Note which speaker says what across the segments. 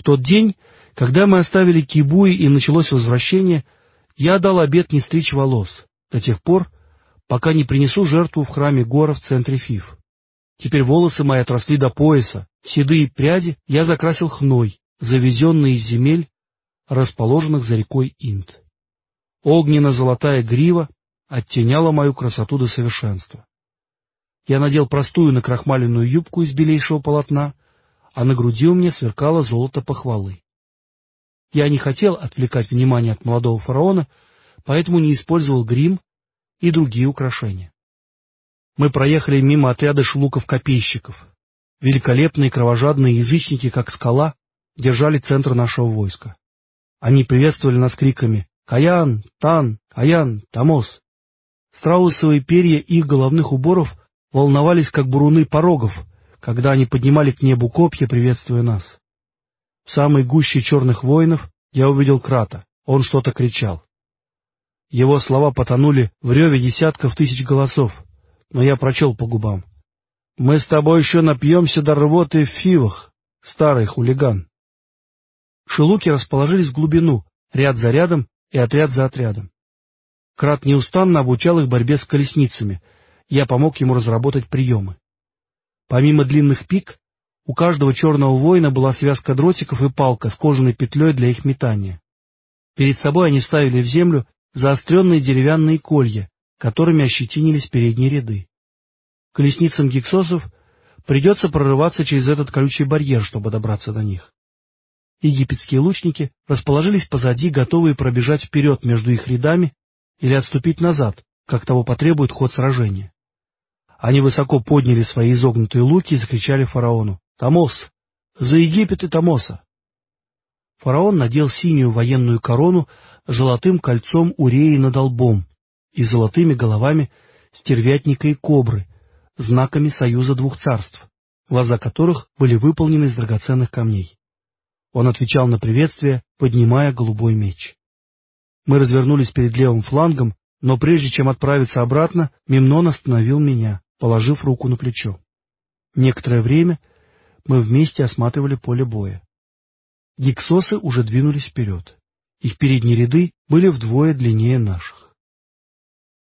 Speaker 1: В тот день, когда мы оставили Кибуи и началось возвращение, я дал обет не стричь волос до тех пор, пока не принесу жертву в храме Гора в центре Фиф. Теперь волосы мои отросли до пояса, седые пряди я закрасил хной, завезенный из земель, расположенных за рекой Инд. Огненно-золотая грива оттеняла мою красоту до совершенства. Я надел простую накрахмаленную юбку из белейшего полотна, а на груди у меня сверкало золото похвалы. Я не хотел отвлекать внимание от молодого фараона, поэтому не использовал грим и другие украшения. Мы проехали мимо отряда шелуков-копейщиков. Великолепные кровожадные язычники, как скала, держали центр нашего войска. Они приветствовали нас криками «Каян! Тан! Каян! Тамос!». Страусовые перья их головных уборов волновались, как буруны порогов, когда они поднимали к небу копья, приветствуя нас. В самой гуще черных воинов я увидел Крата. Он что-то кричал. Его слова потонули в реве десятков тысяч голосов, но я прочел по губам. «Мы с тобой еще напьемся до рвоты в фивах, старый хулиган». Шелуки расположились в глубину, ряд за рядом и отряд за отрядом. Крат неустанно обучал их борьбе с колесницами. Я помог ему разработать приемы. Помимо длинных пик, у каждого черного воина была связка дротиков и палка с кожаной петлей для их метания. Перед собой они ставили в землю заостренные деревянные колья, которыми ощетинились передние ряды. Колесницам гексосов придется прорываться через этот колючий барьер, чтобы добраться до них. Египетские лучники расположились позади, готовые пробежать вперед между их рядами или отступить назад, как того потребует ход сражения. Они высоко подняли свои изогнутые луки и закричали фараону «Тамос! За Египет и Тамоса!» Фараон надел синюю военную корону с золотым кольцом уреи над лбом и золотыми головами стервятника и кобры, знаками союза двух царств, глаза которых были выполнены из драгоценных камней. Он отвечал на приветствие, поднимая голубой меч. Мы развернулись перед левым флангом, но прежде чем отправиться обратно, Мемнон остановил меня, положив руку на плечо. Некоторое время мы вместе осматривали поле боя. Гиксосы уже двинулись вперед. Их передние ряды были вдвое длиннее наших.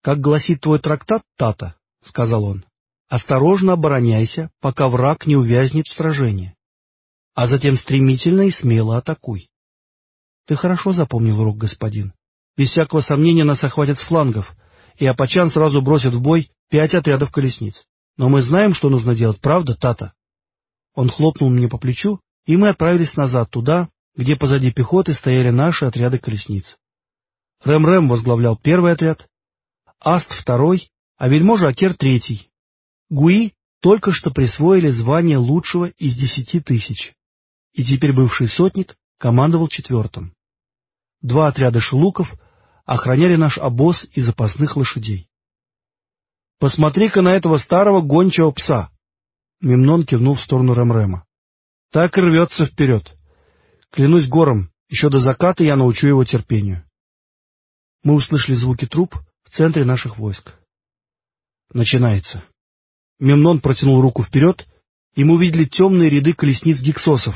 Speaker 1: «Как гласит твой трактат, Тата, — сказал он, — осторожно обороняйся, пока враг не увязнет в сражении а затем стремительно и смело атакуй. Ты хорошо запомнил урок, господин. Без всякого сомнения нас охватят с флангов, и Апачан сразу бросит в бой пять отрядов колесниц. Но мы знаем, что нужно делать, правда, Тата? Он хлопнул мне по плечу, и мы отправились назад, туда, где позади пехоты стояли наши отряды колесниц. Рэм-Рэм возглавлял первый отряд, Аст — второй, а вельможа Акер — третий. Гуи только что присвоили звание лучшего из десяти тысяч и теперь бывший сотник командовал четвертым. Два отряда шелуков охраняли наш обоз и запасных лошадей. «Посмотри-ка на этого старого гончего пса!» Мемнон кивнул в сторону Ремрема. «Так рвется вперед. Клянусь гором, еще до заката я научу его терпению». Мы услышали звуки труп в центре наших войск. Начинается. Мемнон протянул руку вперед, и мы увидели темные ряды колесниц гиксосов,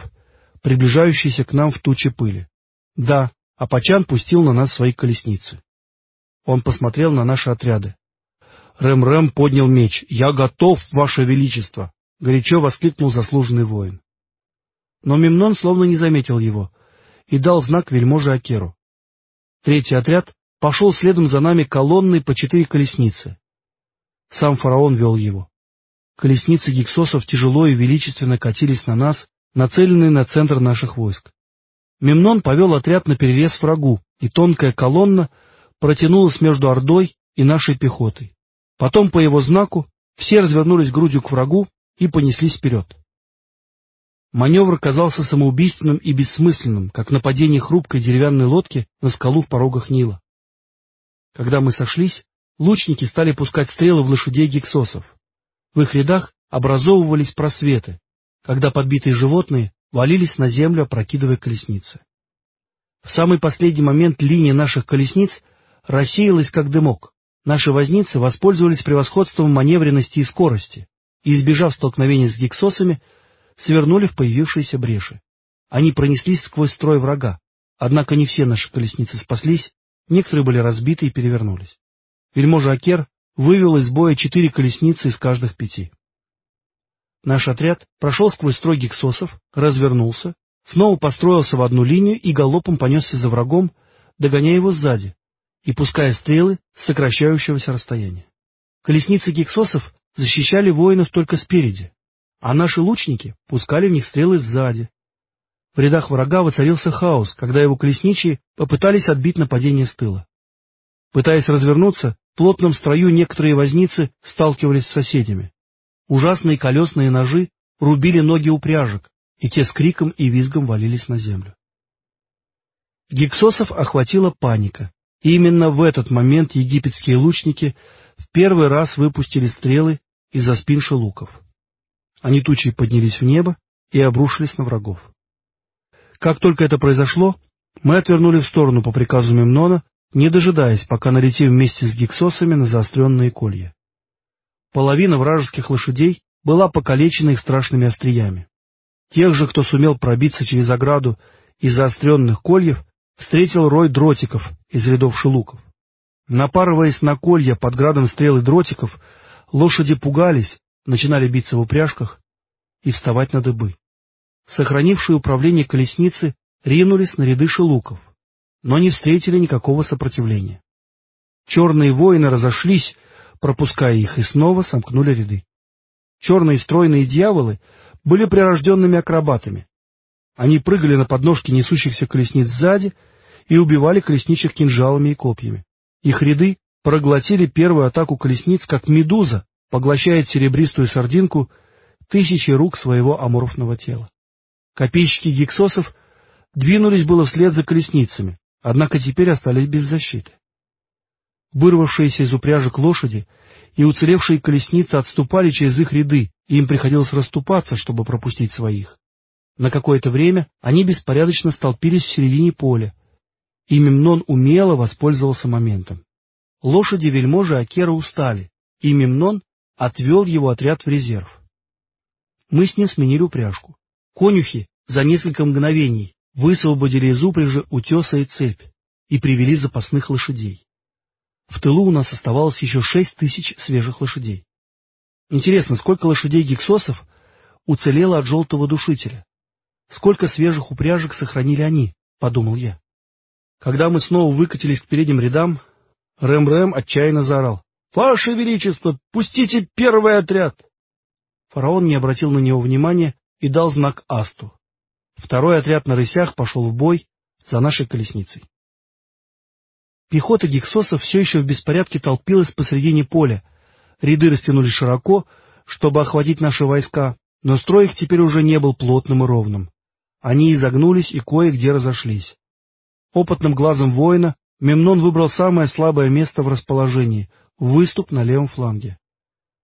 Speaker 1: приближающийся к нам в туче пыли. Да, Апачан пустил на нас свои колесницы. Он посмотрел на наши отряды. Рэм-Рэм поднял меч. «Я готов, Ваше Величество!» — горячо воскликнул заслуженный воин. Но Мемнон словно не заметил его и дал знак вельможе Акеру. Третий отряд пошел следом за нами колонной по четыре колесницы. Сам фараон вел его. Колесницы гиксосов тяжело и величественно катились на нас, нацеленные на центр наших войск. Мемнон повел отряд на перерез врагу, и тонкая колонна протянулась между Ордой и нашей пехотой. Потом, по его знаку, все развернулись грудью к врагу и понеслись вперед. Маневр казался самоубийственным и бессмысленным, как нападение хрупкой деревянной лодки на скалу в порогах Нила. Когда мы сошлись, лучники стали пускать стрелы в лошадей гексосов. В их рядах образовывались просветы, когда подбитые животные валились на землю, опрокидывая колесницы. В самый последний момент линия наших колесниц рассеялась, как дымок. Наши возницы воспользовались превосходством маневренности и скорости и, избежав столкновения с гексосами, свернули в появившиеся бреши. Они пронеслись сквозь строй врага, однако не все наши колесницы спаслись, некоторые были разбиты и перевернулись. Вельможа Акер вывел из боя четыре колесницы из каждых пяти. Наш отряд прошел сквозь строй гексосов, развернулся, снова построился в одну линию и галопом понесся за врагом, догоняя его сзади и пуская стрелы с сокращающегося расстояния. Колесницы гексосов защищали воинов только спереди, а наши лучники пускали в них стрелы сзади. В рядах врага воцарился хаос, когда его колесничие попытались отбить нападение с тыла. Пытаясь развернуться, в плотном строю некоторые возницы сталкивались с соседями. Ужасные колесные ножи рубили ноги упряжек, и те с криком и визгом валились на землю. Гексосов охватила паника, именно в этот момент египетские лучники в первый раз выпустили стрелы из-за спин шелуков. Они тучей поднялись в небо и обрушились на врагов. Как только это произошло, мы отвернули в сторону по приказу Мемнона, не дожидаясь, пока налетим вместе с гексосами на заостренные колья. Половина вражеских лошадей была покалечена их страшными остриями. Тех же, кто сумел пробиться через ограду из заостренных кольев, встретил рой дротиков из рядов шелуков. Напарываясь на колья под градом стрел и дротиков, лошади пугались, начинали биться в упряжках и вставать на дыбы. Сохранившие управление колесницы ринулись на ряды шелуков, но не встретили никакого сопротивления. Черные воины разошлись, пропуская их, и снова сомкнули ряды. Черные стройные дьяволы были прирожденными акробатами. Они прыгали на подножки несущихся колесниц сзади и убивали колесничих кинжалами и копьями. Их ряды проглотили первую атаку колесниц, как медуза поглощает серебристую сардинку тысячи рук своего аморфного тела. Копейщики гексосов двинулись было вслед за колесницами, однако теперь остались без защиты. Вырвавшиеся из упряжек лошади и уцелевшие колесницы отступали через их ряды, и им приходилось расступаться, чтобы пропустить своих. На какое-то время они беспорядочно столпились в середине поля, и Мемнон умело воспользовался моментом. Лошади вельможи Акера устали, и Мемнон отвел его отряд в резерв. Мы с ним сменили упряжку. Конюхи за несколько мгновений высвободили из упряжи утеса и цепь и привели запасных лошадей. В тылу у нас оставалось еще шесть тысяч свежих лошадей. Интересно, сколько лошадей гексосов уцелело от желтого душителя? Сколько свежих упряжек сохранили они, подумал я. Когда мы снова выкатились к передним рядам, Рэм-Рэм отчаянно заорал. — Ваше Величество, пустите первый отряд! Фараон не обратил на него внимания и дал знак Асту. Второй отряд на рысях пошел в бой за нашей колесницей. Пехота гексосов все еще в беспорядке толпилась посредине поля. Ряды растянулись широко, чтобы охватить наши войска, но строй их теперь уже не был плотным и ровным. Они изогнулись и кое-где разошлись. Опытным глазом воина Мемнон выбрал самое слабое место в расположении — выступ на левом фланге.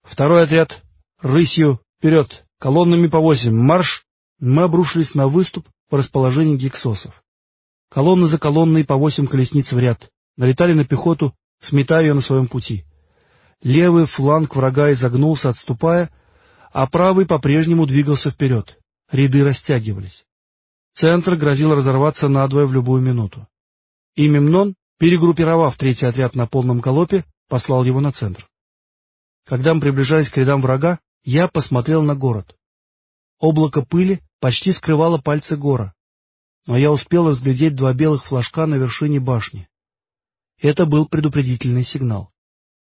Speaker 1: Второй отряд рысью вперед, колоннами по восемь, марш! Мы обрушились на выступ по расположению гексосов. Колонны за колонной по восемь колесниц в ряд, налетали на пехоту, сметая ее на своем пути. Левый фланг врага изогнулся, отступая, а правый по-прежнему двигался вперед. Ряды растягивались. Центр грозил разорваться надвое в любую минуту. И Мемнон, перегруппировав третий отряд на полном галопе, послал его на центр. Когда мы приближались к рядам врага, я посмотрел на город. Облако пыли почти скрывало пальцы гора, но я успел разглядеть два белых флажка на вершине башни. Это был предупредительный сигнал.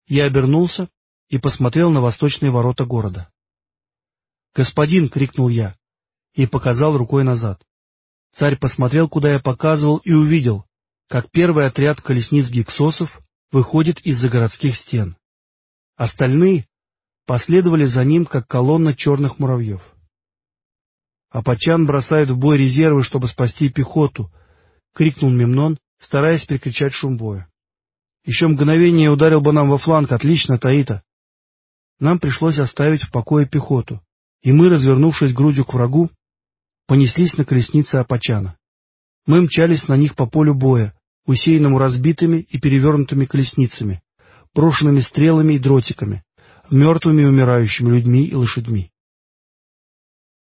Speaker 1: Я обернулся и посмотрел на восточные ворота города. «Господин!» — крикнул я и показал рукой назад. Царь посмотрел, куда я показывал, и увидел, как первый отряд колесниц гексосов выходит из-за городских стен. Остальные последовали за ним, как колонна черных муравьев. Апачан бросает в бой резервы, чтобы спасти пехоту, — крикнул Мемнон, стараясь перекричать шум боя. Еще мгновение ударил бы нам во фланг. Отлично, Таита. Нам пришлось оставить в покое пехоту, и мы, развернувшись грудью к врагу, понеслись на колеснице Апачана. Мы мчались на них по полю боя, усеянному разбитыми и перевернутыми колесницами, брошенными стрелами и дротиками, мертвыми и умирающими людьми и лошадьми.